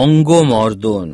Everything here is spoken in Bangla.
অঙ্গমর্দন।